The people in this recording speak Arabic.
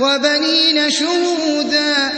وَبَنِينَ شُهُودًا